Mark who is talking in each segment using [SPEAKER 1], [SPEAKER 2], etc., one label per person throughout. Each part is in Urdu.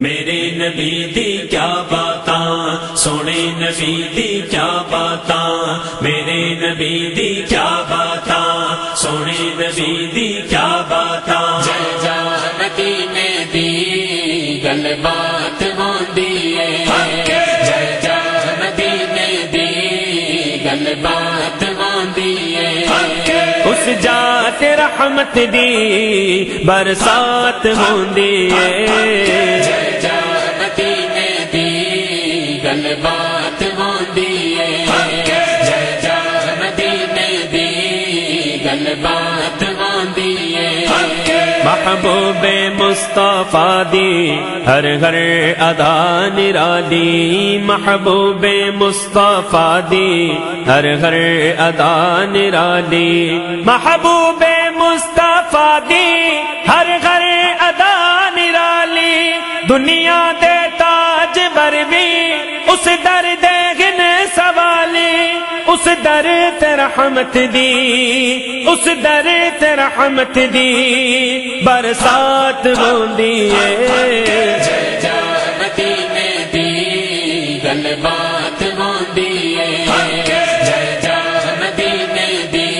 [SPEAKER 1] میرے نبی دی کیا بات سونے نبی دی کیا بات میرے نبی دی کیا بات سونے نبی دی کیا بات
[SPEAKER 2] جل جانتی میں دی گل بات ہوندی ہے۔ جل جانتی میں دی گل بات ہوندی ہے۔
[SPEAKER 1] اس جات رحمت دی برسات ہوندی ہے۔
[SPEAKER 2] گل بات ہوندی ہے۔
[SPEAKER 1] محبوب مصطفیٰ دی ہر ہر ادا نرالی محبوب مصطفیٰ دی ہر ہر ادا نرالی محبوب مصطفیٰ دی ہر ہر ادا نرالی۔ دنیا دے تاج بر بھی اس در رحمت دی، اس در تے رحمت دی، برسات ہوندی ہے۔
[SPEAKER 2] جانتی میں دی گل بات ہوندی ہے جل جانتی میں دی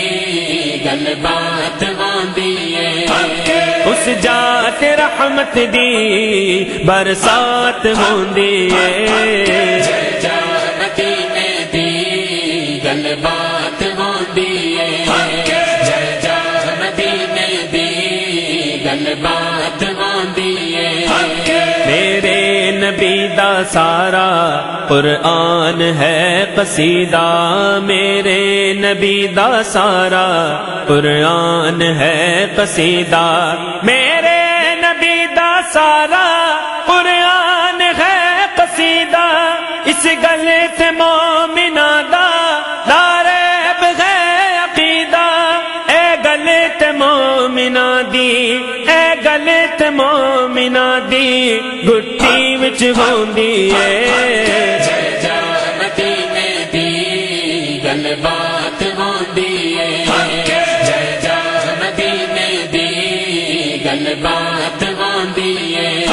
[SPEAKER 2] گل بات ہوندی ہے
[SPEAKER 1] اس جات رحمت دی، برسات ہوندی ہے۔ سارا قرآن ہے قصیدہ، میرے نبی دا سارا قرآن ہے قصیدہ۔ میرے نبی دا سارا قرآن ہے قصیدہ۔ اس گلے سے مومنا دا لارب ہے عقیدہ۔ اے گلے تے مومنا دی، اے گلے تے مومنا دی۔ گٹی وچ ہوندی ہے۔
[SPEAKER 2] جانتی میں بات ہوندی ہے۔ جل جانتی میں دی گل بات ہوندی ہے۔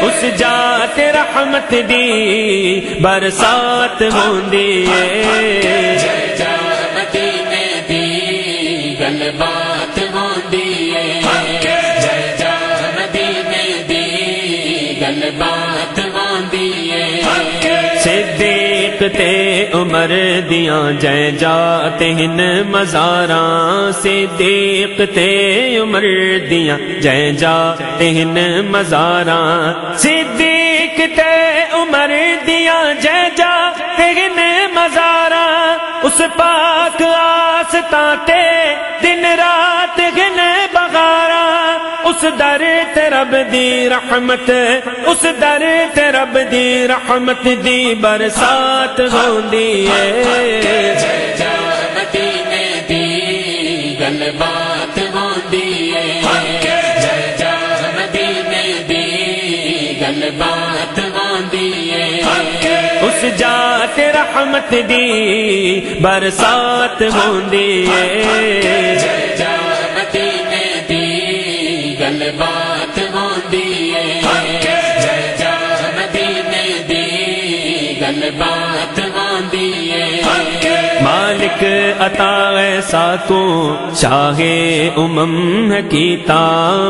[SPEAKER 1] اس جات رحمت دی برسات ہوندی ہے۔
[SPEAKER 2] جانتی میں دی گل
[SPEAKER 1] صدیق عمر دیاں جے جاتے ہن مزاراں صدیق تے عمر دیاں جے جاتے ہن مزاراں صدیق تے عمر دیاں جے جاتے ہن مزاراں اس پاک آستا تے دن رات اس در تے رب دی رحمت اس در تے رب دی رحمت دی برسات ہوندی ہے۔
[SPEAKER 2] میں دی گل بات ہوندی ہے۔ میں دی گل بات ہوندی ہے۔
[SPEAKER 1] اس جات رحمت دی برسات ہوندی ہے۔
[SPEAKER 2] بات
[SPEAKER 1] مالک عطا ایسا کو شاہ امم کیتا۔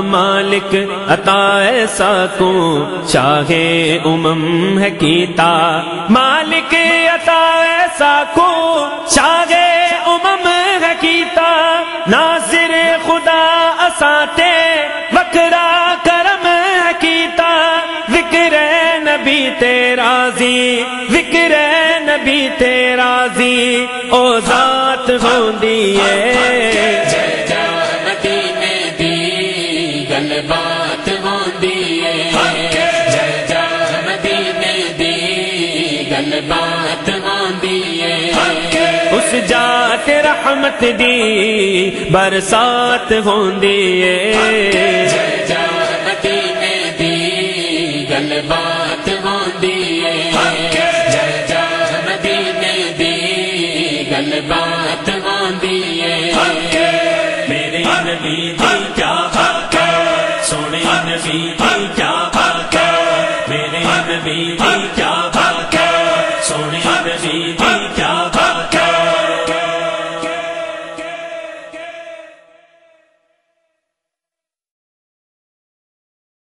[SPEAKER 1] مالک عطا ایسا کو شاہ امم کیتا۔ مالک عطا ایسا کو تیرا زی ذکر نبی تیرا زی او ذات ہوندی ہے۔
[SPEAKER 2] جانتی میں دی گل بات ہوندی ہے جانتی میں دی گل بات ہوندی ہے
[SPEAKER 1] اس جات رحمت دی برسات ہوندی ہے۔
[SPEAKER 2] جانتی میں دی گل بات بات
[SPEAKER 1] میرے نبی دی کیا سونے نبی کیا حق میرے کیا حق ہے؟ سونے نبی دی